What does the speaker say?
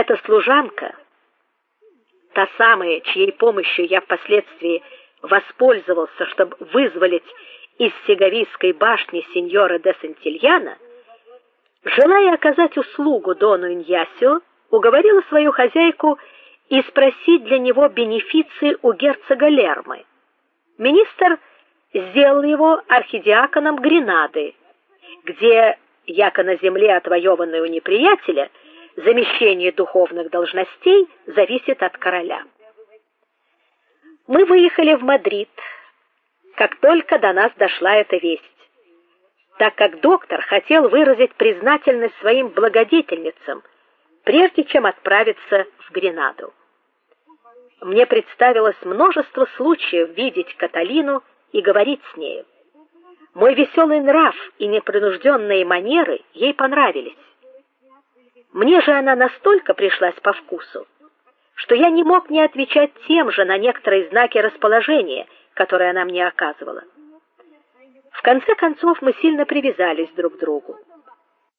Эта служанка, та самая, чьей помощью я впоследствии воспользовался, чтобы вызволить из Сеговийской башни сеньора де Сантильяна, желая оказать услугу дону Иньясио, уговорила свою хозяйку и спросить для него бенефиции у герцога Лермы. Министр сделал его архидиаконом Гренады, где яко на земле отвоеванной у неприятеля замещение духовных должностей зависит от короля. Мы выехали в Мадрид, как только до нас дошла эта весть, так как доктор хотел выразить признательность своим благодетельницам, прежде чем отправиться в Гренаду. Мне представилось множество случаев видеть Каталину и говорить с ней. Мой веселый нрав и непринужденные манеры ей понравились. Мне же она настолько пришлась по вкусу, что я не мог не отвечать тем же на некоторые знаки расположения, которые она мне оказывала. В конце концов мы сильно привязались друг к другу.